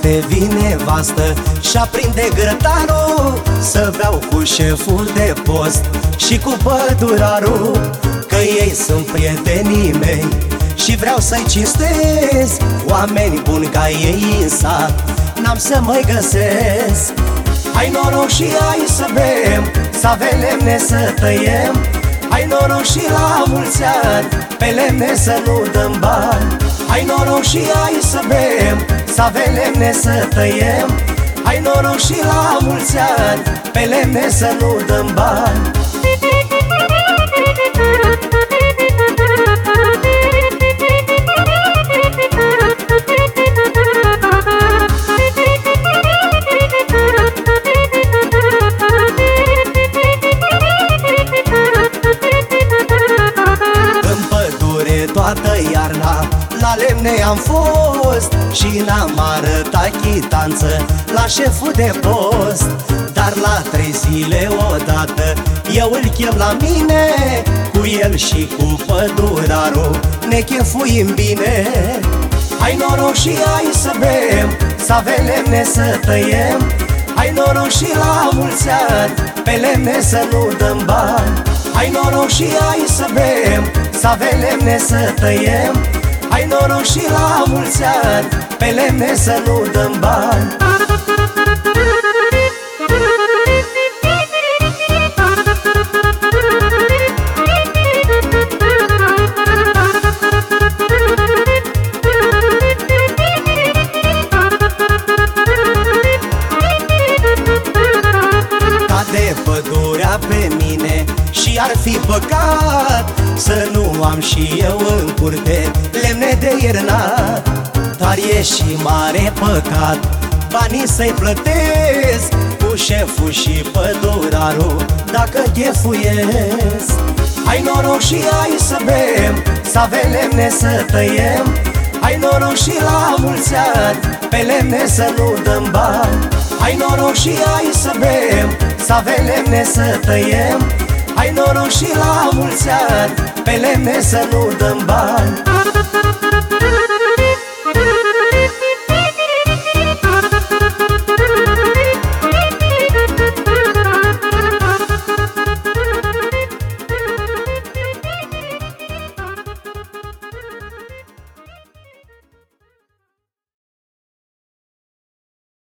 devine vastă Și aprinde grătarul Să beau cu șeful de post Și cu pădurarul Că ei sunt prietenii mei. Și vreau să-i cinstesc Oameni buni ca ei în sat N-am să mai găsesc. Hai noroc și hai să bem Să avem lemne să tăiem. Hai noroc și la mulți ani Pe lemne să nu dăm bani. Hai noroc și hai să bem Să avem lemne să tăiem. Hai noroc și la mulți ani Pe lemne să nu dăm bani. Toată iarna La lemne am fost și n-am arătat chitanță La șeful de post. Dar la trei zile odată Eu îl chem la mine Cu el și cu pădurarul Ne chefuim bine. Hai noroc și hai să bem Să avem lemne să tăiem. Hai noroc și la mulți ani Pe lemne să nu dăm bani. Hai noroc și hai să bem Să avem lemne să tăiem Hai noroc și la mulți ani Pe lemne să nu dăm bani. De pădurea pe mine Și ar fi păcat Să nu am și eu în curte Lemne de iernat. Dar e și mare păcat Banii să-i plătesc Cu șeful și pădurarul Dacă ghefuiesc Hai noroc și hai să bem Să avem lemne să tăiem. Hai noroc și la mulți ani Pe lemne să nu dăm bani. Hai noroc și hai să bem Să avem lemne să tăiem. Hai noroc și la mulți ani Uite să nu dăm bani.